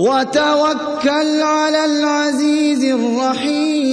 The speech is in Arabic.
وتوكل على العزيز الرحيم.